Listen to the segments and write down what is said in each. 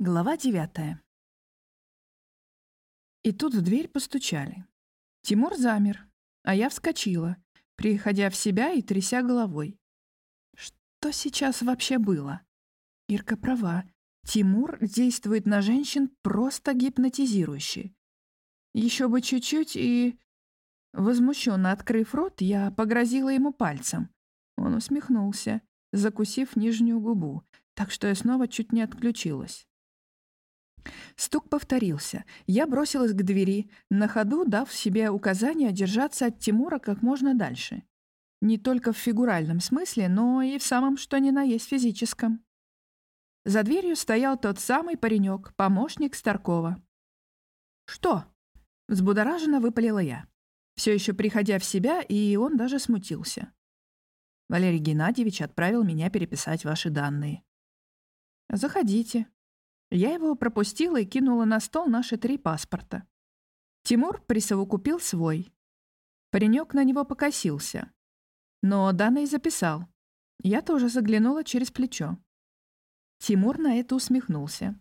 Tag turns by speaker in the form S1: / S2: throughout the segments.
S1: Глава девятая. И тут в дверь постучали. Тимур замер, а я вскочила, приходя в себя и тряся головой. Что сейчас вообще было? Ирка права. Тимур действует на женщин просто гипнотизирующе. Еще бы чуть-чуть и... Возмущенно открыв рот, я погрозила ему пальцем. Он усмехнулся, закусив нижнюю губу, так что я снова чуть не отключилась. Стук повторился. Я бросилась к двери, на ходу дав себе указание держаться от Тимура как можно дальше. Не только в фигуральном смысле, но и в самом что ни на есть физическом. За дверью стоял тот самый паренек, помощник Старкова. «Что?» — взбудораженно выпалила я. Все еще приходя в себя, и он даже смутился. Валерий Геннадьевич отправил меня переписать ваши данные. «Заходите», я его пропустила и кинула на стол наши три паспорта. Тимур присовокупил свой. Паренек на него покосился. Но данные записал. Я тоже заглянула через плечо. Тимур на это усмехнулся.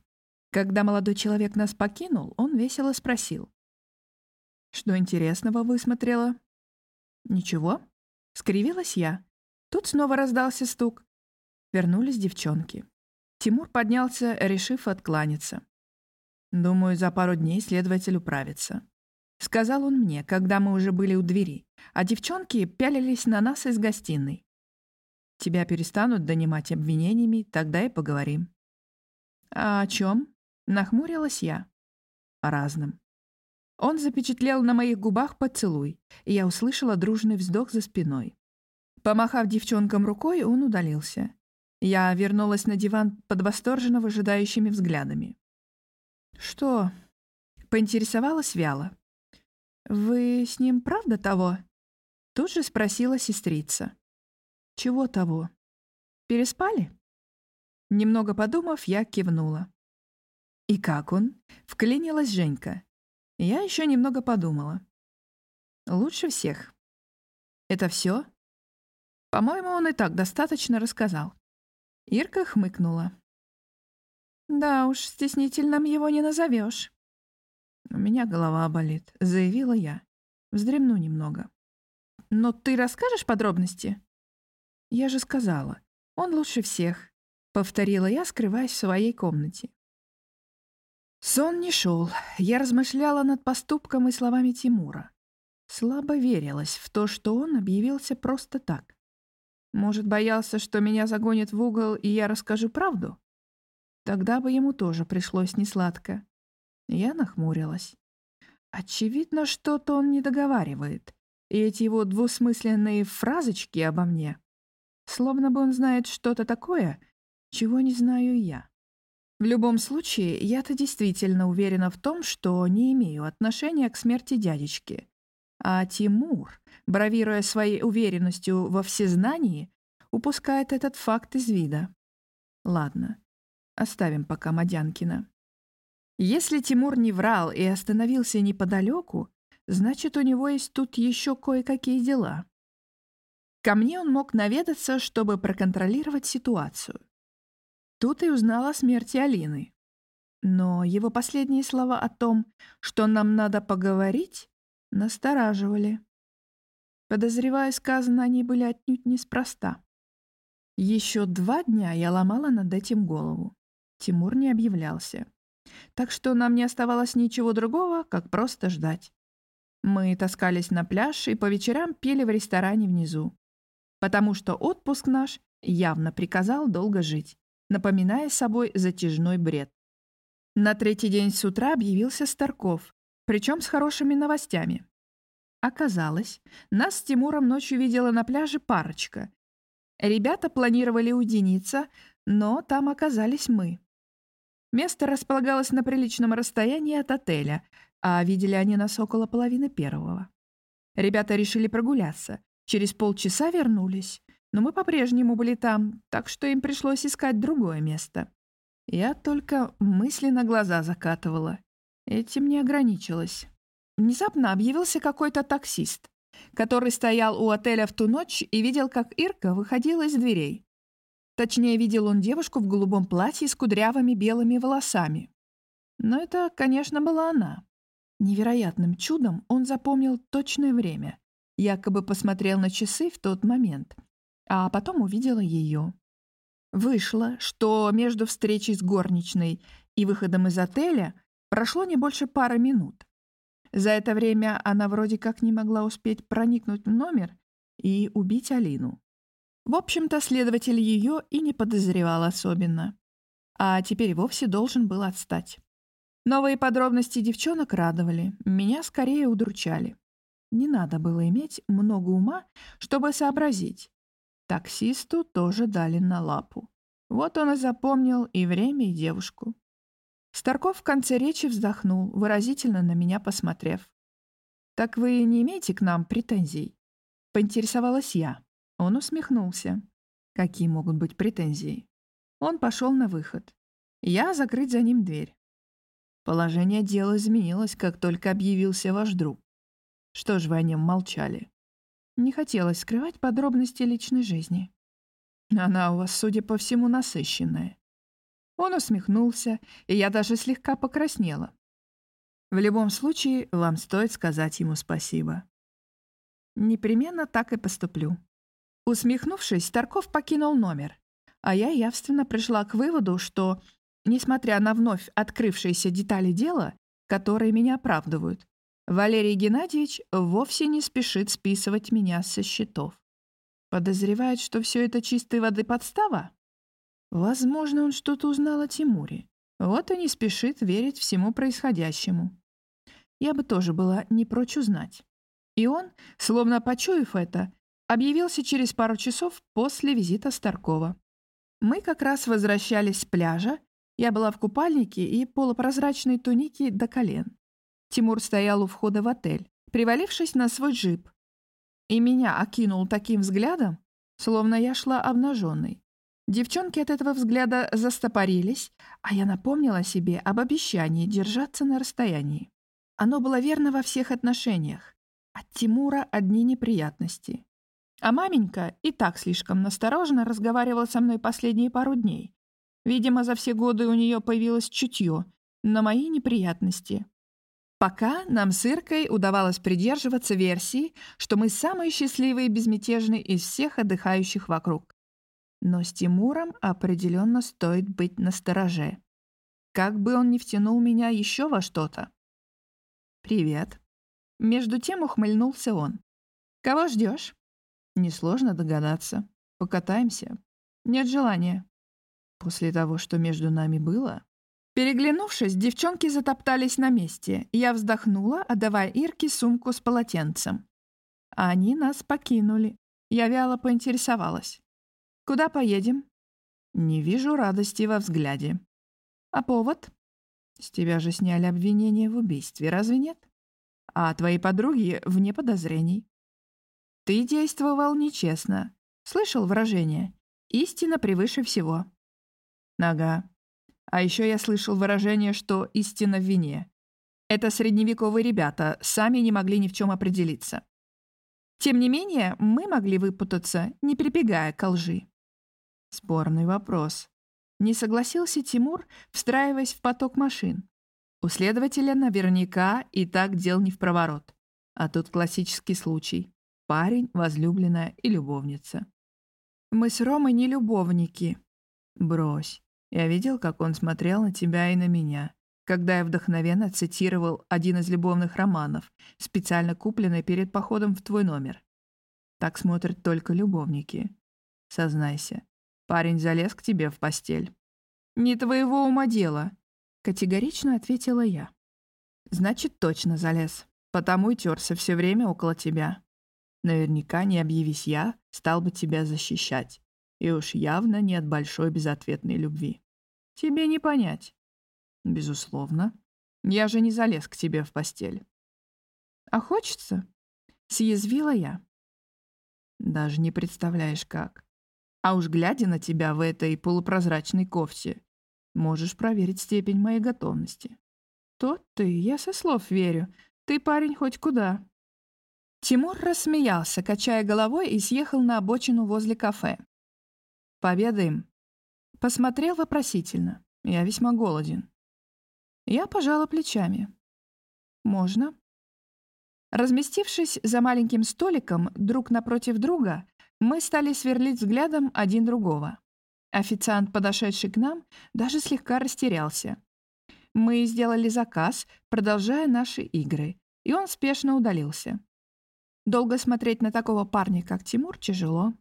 S1: Когда молодой человек нас покинул, он весело спросил. «Что интересного высмотрела?» «Ничего», — скривилась я. Тут снова раздался стук. Вернулись девчонки. Тимур поднялся, решив откланяться. «Думаю, за пару дней следователь управится», — сказал он мне, когда мы уже были у двери, а девчонки пялились на нас из гостиной. «Тебя перестанут донимать обвинениями, тогда и поговорим». «А о чем? нахмурилась я. «О разном». Он запечатлел на моих губах поцелуй, и я услышала дружный вздох за спиной. Помахав девчонкам рукой, он удалился. Я вернулась на диван под восторженно выжидающими взглядами. «Что?» — поинтересовалась вяло. «Вы с ним правда того?» Тут же спросила сестрица. «Чего того? Переспали?» Немного подумав, я кивнула. «И как он?» — вклинилась Женька. Я еще немного подумала. «Лучше всех». «Это все? По-моему, он и так достаточно рассказал. Ирка хмыкнула. «Да уж, стеснительным его не назовешь. «У меня голова болит», — заявила я. «Вздремну немного». «Но ты расскажешь подробности?» «Я же сказала, он лучше всех», — повторила я, скрываясь в своей комнате. Сон не шел. Я размышляла над поступком и словами Тимура. Слабо верилась в то, что он объявился просто так. Может, боялся, что меня загонят в угол, и я расскажу правду? Тогда бы ему тоже пришлось несладко. Я нахмурилась. Очевидно, что-то он не договаривает. И эти его двусмысленные фразочки обо мне, словно бы он знает что-то такое, чего не знаю я. В любом случае, я-то действительно уверена в том, что не имею отношения к смерти дядечки. А Тимур, бравируя своей уверенностью во всезнании, упускает этот факт из вида. Ладно, оставим пока Мадянкина. Если Тимур не врал и остановился неподалеку, значит, у него есть тут еще кое-какие дела. Ко мне он мог наведаться, чтобы проконтролировать ситуацию. Тут и узнал о смерти Алины. Но его последние слова о том, что нам надо поговорить, настораживали. Подозревая, сказано, они были отнюдь неспроста. Еще два дня я ломала над этим голову. Тимур не объявлялся. Так что нам не оставалось ничего другого, как просто ждать. Мы таскались на пляж и по вечерам пили в ресторане внизу. Потому что отпуск наш явно приказал долго жить, напоминая собой затяжной бред. На третий день с утра объявился Старков, причем с хорошими новостями. Оказалось, нас с Тимуром ночью видела на пляже парочка. Ребята планировали уединиться, но там оказались мы. Место располагалось на приличном расстоянии от отеля, а видели они нас около половины первого. Ребята решили прогуляться. Через полчаса вернулись, но мы по-прежнему были там, так что им пришлось искать другое место. Я только мысленно глаза закатывала. Этим не ограничилась. Внезапно объявился какой-то таксист, который стоял у отеля в ту ночь и видел, как Ирка выходила из дверей. Точнее, видел он девушку в голубом платье с кудрявыми белыми волосами. Но это, конечно, была она. Невероятным чудом он запомнил точное время. Якобы посмотрел на часы в тот момент, а потом увидела ее. Вышло, что между встречей с горничной и выходом из отеля прошло не больше пары минут. За это время она вроде как не могла успеть проникнуть в номер и убить Алину. В общем-то, следователь ее и не подозревал особенно. А теперь вовсе должен был отстать. Новые подробности девчонок радовали, меня скорее удручали. Не надо было иметь много ума, чтобы сообразить. Таксисту тоже дали на лапу. Вот он и запомнил и время, и девушку. Старков в конце речи вздохнул, выразительно на меня посмотрев. «Так вы не имеете к нам претензий?» Поинтересовалась я. Он усмехнулся. Какие могут быть претензии? Он пошел на выход. Я закрыть за ним дверь. Положение дела изменилось, как только объявился ваш друг. Что ж вы о нем молчали? Не хотелось скрывать подробности личной жизни. Она у вас, судя по всему, насыщенная. Он усмехнулся, и я даже слегка покраснела. В любом случае, вам стоит сказать ему спасибо. Непременно так и поступлю. Усмехнувшись, Тарков покинул номер, а я явственно пришла к выводу, что, несмотря на вновь открывшиеся детали дела, которые меня оправдывают, Валерий Геннадьевич вовсе не спешит списывать меня со счетов. Подозревает, что все это чистой воды подстава? Возможно, он что-то узнал о Тимуре. Вот и не спешит верить всему происходящему. Я бы тоже была не прочь узнать. И он, словно почуяв это, объявился через пару часов после визита Старкова. Мы как раз возвращались с пляжа. Я была в купальнике и полупрозрачной тунике до колен. Тимур стоял у входа в отель, привалившись на свой джип. И меня окинул таким взглядом, словно я шла обнаженной. Девчонки от этого взгляда застопорились, а я напомнила себе об обещании держаться на расстоянии. Оно было верно во всех отношениях. От Тимура одни неприятности. А маменька и так слишком настороженно разговаривала со мной последние пару дней. Видимо, за все годы у нее появилось чутье на мои неприятности. Пока нам с Иркой удавалось придерживаться версии, что мы самые счастливые и безмятежные из всех отдыхающих вокруг. Но с Тимуром определенно стоит быть настороже. Как бы он ни втянул меня еще во что-то. «Привет». Между тем ухмыльнулся он. «Кого ждешь? «Несложно догадаться. Покатаемся». «Нет желания». После того, что между нами было... Переглянувшись, девчонки затоптались на месте. Я вздохнула, отдавая Ирке сумку с полотенцем. Они нас покинули. Я вяло поинтересовалась. Куда поедем?» «Не вижу радости во взгляде». «А повод?» «С тебя же сняли обвинение в убийстве, разве нет? А твои подруги вне подозрений». «Ты действовал нечестно. Слышал выражение? Истина превыше всего». «Ага. А еще я слышал выражение, что истина в вине. Это средневековые ребята сами не могли ни в чем определиться. Тем не менее, мы могли выпутаться, не прибегая к лжи. Спорный вопрос. Не согласился Тимур, встраиваясь в поток машин. У следователя наверняка и так дел не в проворот. А тут классический случай. Парень, возлюбленная и любовница. Мы с Ромой не любовники. Брось. Я видел, как он смотрел на тебя и на меня, когда я вдохновенно цитировал один из любовных романов, специально купленный перед походом в твой номер. Так смотрят только любовники. Сознайся, Парень залез к тебе в постель. «Не твоего ума дело», — категорично ответила я. «Значит, точно залез, потому и терся все время около тебя. Наверняка, не объявись я, стал бы тебя защищать. И уж явно не от большой безответной любви. Тебе не понять». «Безусловно. Я же не залез к тебе в постель». «А хочется?» — съязвила я. «Даже не представляешь, как. А уж глядя на тебя в этой полупрозрачной кофте, можешь проверить степень моей готовности. Тот ты, я со слов верю. Ты парень хоть куда. Тимур рассмеялся, качая головой, и съехал на обочину возле кафе. «Поведаем?» Посмотрел вопросительно. Я весьма голоден. Я пожала плечами. Можно. Разместившись за маленьким столиком друг напротив друга, мы стали сверлить взглядом один другого. Официант, подошедший к нам, даже слегка растерялся. Мы сделали заказ, продолжая наши игры, и он спешно удалился. Долго смотреть на такого парня, как Тимур, тяжело.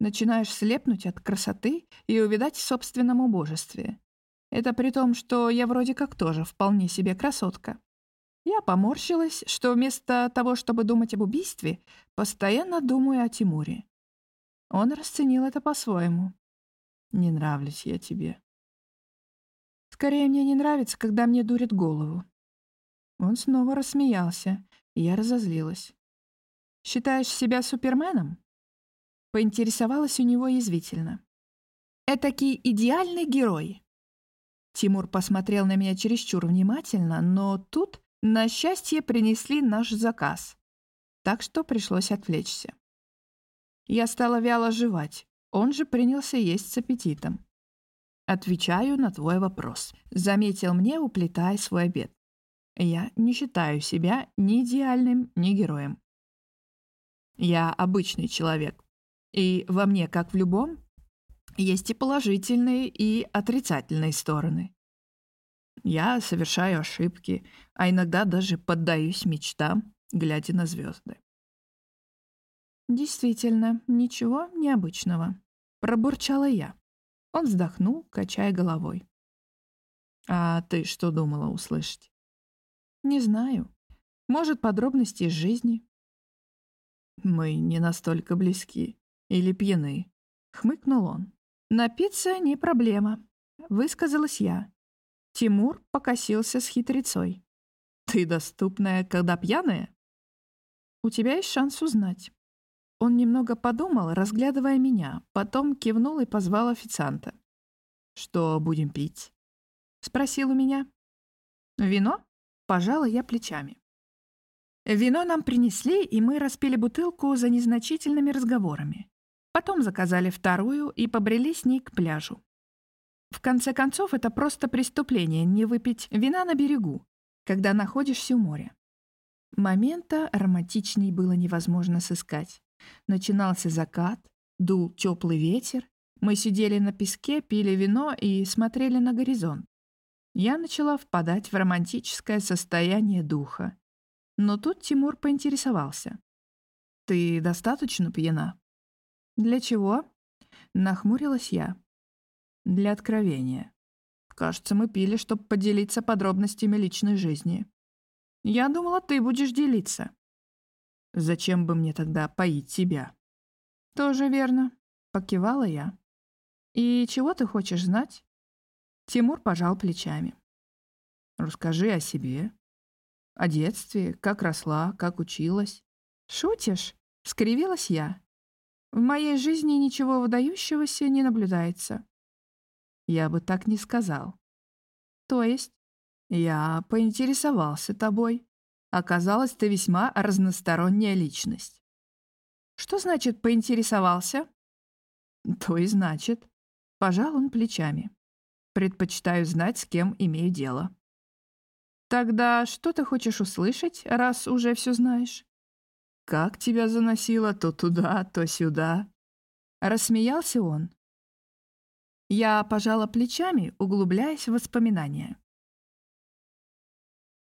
S1: Начинаешь слепнуть от красоты и увидать в собственном убожестве. Это при том, что я вроде как тоже вполне себе красотка. Я поморщилась, что вместо того, чтобы думать об убийстве, постоянно думаю о Тимуре. Он расценил это по-своему. «Не нравлюсь я тебе». «Скорее, мне не нравится, когда мне дурит голову». Он снова рассмеялся, и я разозлилась. «Считаешь себя суперменом?» Поинтересовалась у него язвительно. «Этакий идеальный герой». Тимур посмотрел на меня чересчур внимательно, но тут на счастье принесли наш заказ, так что пришлось отвлечься. Я стала вяло жевать, он же принялся есть с аппетитом. «Отвечаю на твой вопрос», — заметил мне, уплетая свой обед. «Я не считаю себя ни идеальным, ни героем. Я обычный человек, и во мне, как в любом, есть и положительные, и отрицательные стороны. Я совершаю ошибки, а иногда даже поддаюсь мечтам, глядя на звезды. «Действительно, ничего необычного», — пробурчала я. Он вздохнул, качая головой. «А ты что думала услышать?» «Не знаю. Может, подробности из жизни?» «Мы не настолько близки. Или пьяны», — хмыкнул он. «Напиться не проблема», — высказалась я. Тимур покосился с хитрецой. «Ты доступная, когда пьяная?» «У тебя есть шанс узнать». Он немного подумал, разглядывая меня, потом кивнул и позвал официанта. «Что будем пить?» — спросил у меня. «Вино?» — пожала я плечами. Вино нам принесли, и мы распили бутылку за незначительными разговорами. Потом заказали вторую и побрели с ней к пляжу. В конце концов, это просто преступление не выпить вина на берегу, когда находишься у моря. Момента романтичней было невозможно сыскать. Начинался закат, дул теплый ветер, мы сидели на песке, пили вино и смотрели на горизонт. Я начала впадать в романтическое состояние духа. Но тут Тимур поинтересовался. «Ты достаточно пьяна?» «Для чего?» — нахмурилась я. Для откровения. Кажется, мы пили, чтобы поделиться подробностями личной жизни. Я думала, ты будешь делиться. Зачем бы мне тогда поить тебя? Тоже верно, покивала я. И чего ты хочешь знать? Тимур пожал плечами. Расскажи о себе. О детстве, как росла, как училась. Шутишь? Скривилась я. В моей жизни ничего выдающегося не наблюдается. Я бы так не сказал. То есть? Я поинтересовался тобой. Оказалось, ты весьма разносторонняя личность. Что значит «поинтересовался»? То и значит. Пожал он плечами. Предпочитаю знать, с кем имею дело. Тогда что ты хочешь услышать, раз уже все знаешь? Как тебя заносило то туда, то сюда? Рассмеялся он, я пожала плечами, углубляясь в воспоминания.